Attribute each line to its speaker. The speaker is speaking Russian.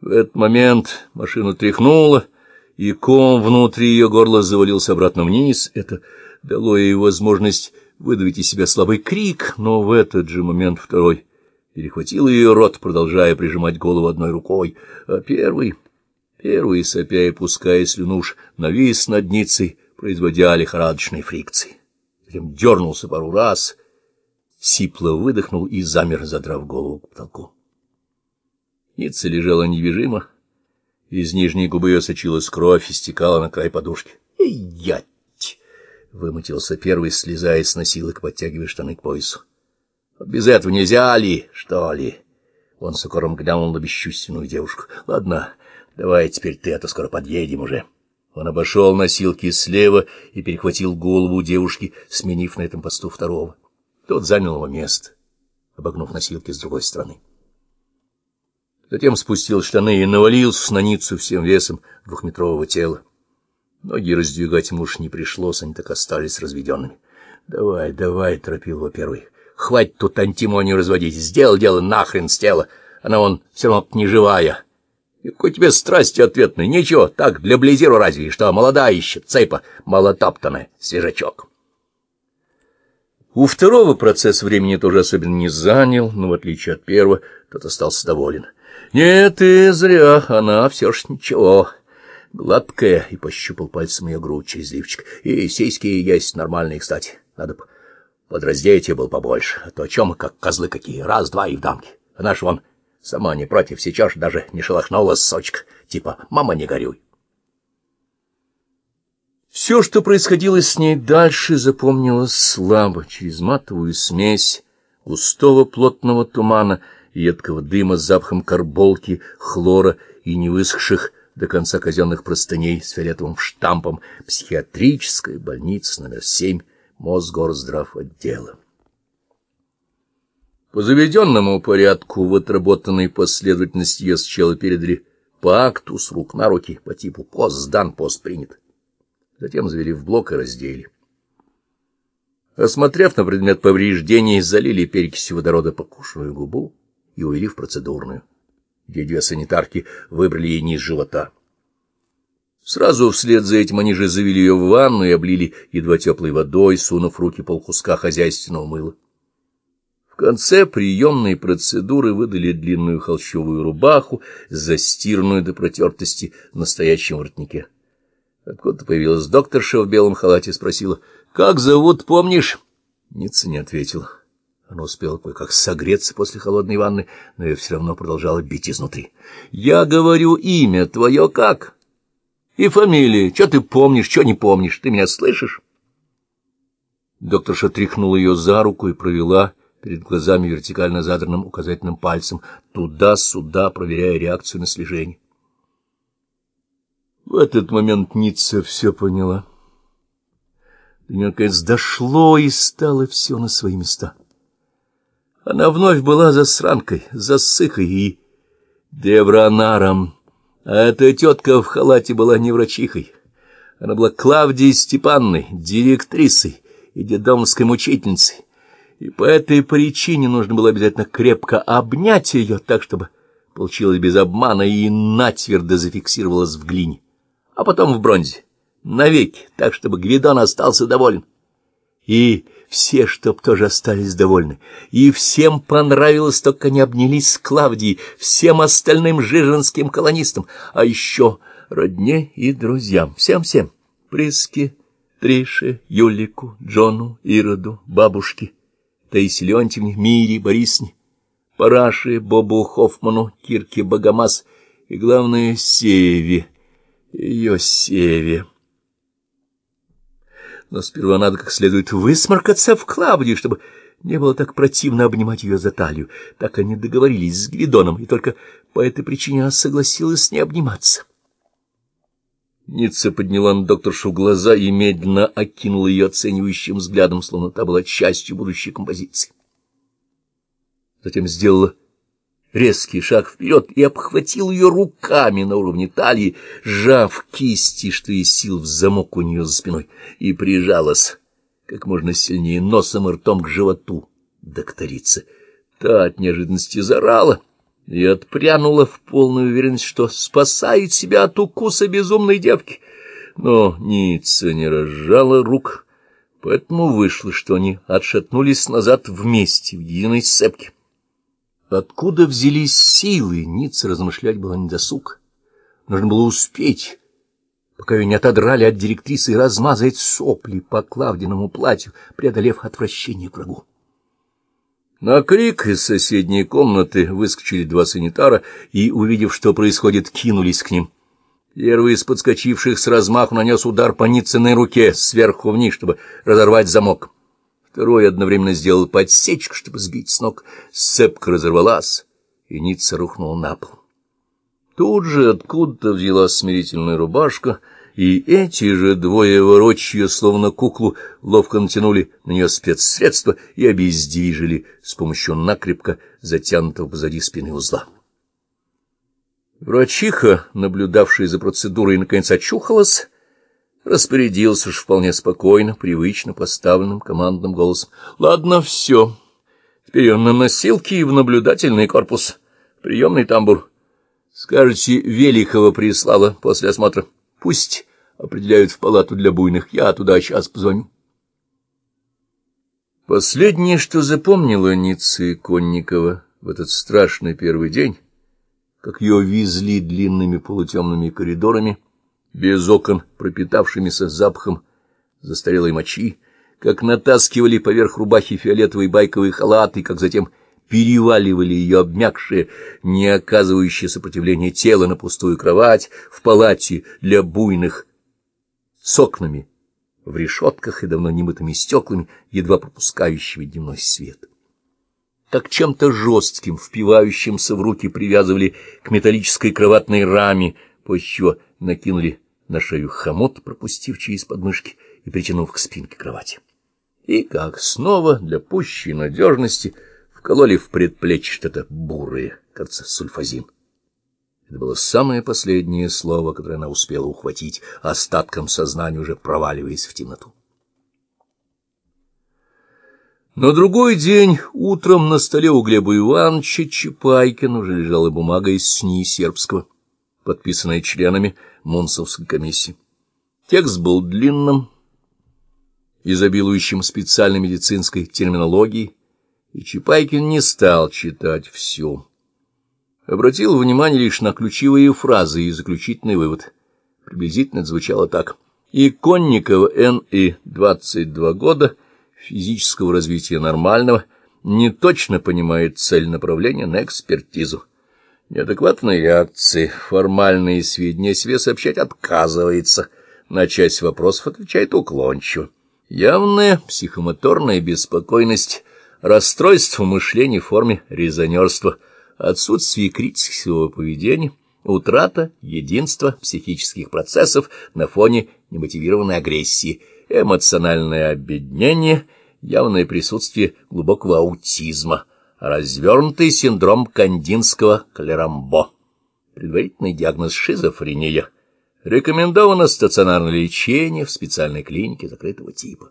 Speaker 1: В этот момент машину тряхнуло, и ком внутри ее горла завалился обратно вниз. Это дало ей возможность выдавить из себя слабый крик, но в этот же момент второй перехватил ее рот, продолжая прижимать голову одной рукой, а первый, первый, сопя и пуская слюну, навис над ницей, производя лихорадочные фрикции. Затем дернулся пару раз, сипло выдохнул и замер, задрав голову к потолку. Ницца лежала недвижимо, из нижней губы ее сочилась кровь и стекала на край подушки. «Эй, ять!» — вымутился первый, слезая с носилок, подтягивая штаны к поясу. Без этого нельзя ли, что ли? Он с укором глянул на бесчувственную девушку. Ладно, давай теперь ты, а то скоро подъедем уже. Он обошел носилки слева и перехватил голову девушки, сменив на этом посту второго. Тот занял его место, обогнув носилки с другой стороны. Затем спустил штаны и навалился на ницу всем весом двухметрового тела. Ноги раздвигать ему уж не пришлось, они так остались разведенными. — Давай, давай, — торопил его первый. Хватит тут антимонию разводить. Сделал дело нахрен с тела. Она вон все равно не живая. И какой тебе страсти ответной? Ничего, так, для близиру разве, что молодая еще, цепа, малотаптанная, свежачок. У второго процесс времени тоже особенно не занял, но, в отличие от первого, тот остался доволен. Нет, ты зря, она все ж ничего. Гладкая, и пощупал пальцем ее грудь через лифчик. И сиськи есть нормальные, кстати. Надо Подраздеть был побольше, а то о чем как козлы какие, раз-два и в дамки. Она ж вон сама не против, сейчас даже не шелохнулась сочка, типа «мама, не горюй». Все, что происходило с ней дальше, запомнилось слабо, через матовую смесь густого плотного тумана, едкого дыма с запахом карболки, хлора и невысохших до конца казенных простыней с фиолетовым штампом психиатрическая больница номер семь Мосгорздрав отдела. По заведенному порядку в отработанной последовательности ее сначала передали по акту с рук на руки по типу «пост сдан, пост принят». Затем завели в блок и раздели. Осмотрев на предмет повреждений, залили перекисью водорода покушенную губу и увели в процедурную, где две санитарки выбрали ей низ живота. Сразу вслед за этим они же завели ее в ванну и облили едва теплой водой, сунув руки полкуска хозяйственного мыла. В конце приемной процедуры выдали длинную холщовую рубаху, застиранную до протертости в настоящем воротнике. Откуда-то появилась докторша в белом халате и спросила, «Как зовут, помнишь?» Ницца не ответила. Она успела кое-как согреться после холодной ванны, но ее все равно продолжала бить изнутри. «Я говорю имя твое как?» И фамилии. Что ты помнишь, что не помнишь? Ты меня слышишь? Докторша тряхнула ее за руку и провела перед глазами вертикально задранным указательным пальцем туда-сюда, проверяя реакцию на слежение. В этот момент Ницца все поняла. До нее, наконец, дошло и стало все на свои места. Она вновь была засранкой, засыхой и девронаром, а эта тетка в халате была не врачихой. Она была Клавдией Степанной, директрисой и дедомской мучительницей. И по этой причине нужно было обязательно крепко обнять ее так, чтобы получилось без обмана и натвердо зафиксировалось в глине, а потом в бронзе, навеки, так, чтобы Гвидон остался доволен. И все, чтоб тоже остались довольны. И всем понравилось, только они обнялись с Клавдией, всем остальным жиженским колонистам, а еще родне и друзьям, всем-всем, Приске, Трише, Юлику, Джону, Ироду, бабушке, Таисе Леонтьевне, Мире, Борисне, Параше, Бобу Хоффману, Кирке Богомаз и, главное, Севе, ее Севе но сперва надо как следует высморкаться в Клавдию, чтобы не было так противно обнимать ее за талию. Так они договорились с Гвидоном, и только по этой причине она согласилась с ней обниматься. Ницца подняла на докторшу глаза и медленно окинула ее оценивающим взглядом, словно та была частью будущей композиции. Затем сделала резкий шаг вперед и обхватил ее руками на уровне талии, сжав кисти, что из сил в замок у нее за спиной, и прижалась как можно сильнее носом и ртом к животу докторицы. Та от неожиданности зарала и отпрянула в полную уверенность, что спасает себя от укуса безумной девки. Но Ницца не разжала рук, поэтому вышло, что они отшатнулись назад вместе в единой сцепке. Откуда взялись силы, Ницца размышлять было недосуг. Нужно было успеть, пока ее не отодрали от директрисы и размазать сопли по Клавдиному платью, преодолев отвращение к врагу. На крик из соседней комнаты выскочили два санитара и, увидев, что происходит, кинулись к ним. Первый из подскочивших с размаху нанес удар по Ницыной руке сверху вниз, чтобы разорвать замок. Второй одновременно сделал подсечку, чтобы сбить с ног. Сцепка разорвалась, и Ницца рухнула на пол. Тут же откуда-то взялась смирительная рубашка, и эти же двое ворочья, словно куклу, ловко натянули на нее спецсредства и обездвижили с помощью накрепко затянутого позади спины узла. Врачиха, наблюдавшая за процедурой, наконец очухалась, распорядился уж вполне спокойно, привычно поставленным командным голосом. — Ладно, все. Теперь он на носилки и в наблюдательный корпус. Приемный тамбур. Скажете, Велихова прислала после осмотра. Пусть определяют в палату для буйных. Я туда сейчас позвоню. Последнее, что запомнила Ницца Конникова в этот страшный первый день, как ее везли длинными полутемными коридорами, без окон, пропитавшимися запахом застарелой мочи, как натаскивали поверх рубахи фиолетовый байковый халат, и как затем переваливали ее обмякшее, не оказывающее сопротивления тело на пустую кровать в палате для буйных с окнами, в решетках и давно немытыми стеклами, едва пропускающими дневной свет. Как чем-то жестким, впивающимся в руки привязывали к металлической кроватной раме, после чего накинули на шею хомут, пропустив через подмышки и притянув к спинке кровати. И как снова для пущей надежности вкололи в предплечье что-то бурое, кажется, сульфазин. Это было самое последнее слово, которое она успела ухватить, остатком сознания уже проваливаясь в темноту. На другой день утром на столе у Глеба Ивановича Чапайкина уже лежала бумага из СНИ сербского, подписанная членами Монсовской комиссии. Текст был длинным, изобилующим специальной медицинской терминологией, и Чапайкин не стал читать все обратил внимание лишь на ключевые фразы и заключительный вывод. Приблизительно это звучало так. Иконникова Н.И. 22 года, физического развития нормального, не точно понимает цель направления на экспертизу. Неадекватные реакции, формальные сведения себе сообщать отказывается, на часть вопросов отвечает уклончиво. Явная психомоторная беспокойность, расстройство мышления в форме резонерства – отсутствие критического поведения, утрата единства психических процессов на фоне немотивированной агрессии, эмоциональное обеднение, явное присутствие глубокого аутизма, развернутый синдром кандинского клерамбо, предварительный диагноз шизофрения, рекомендовано стационарное лечение в специальной клинике закрытого типа.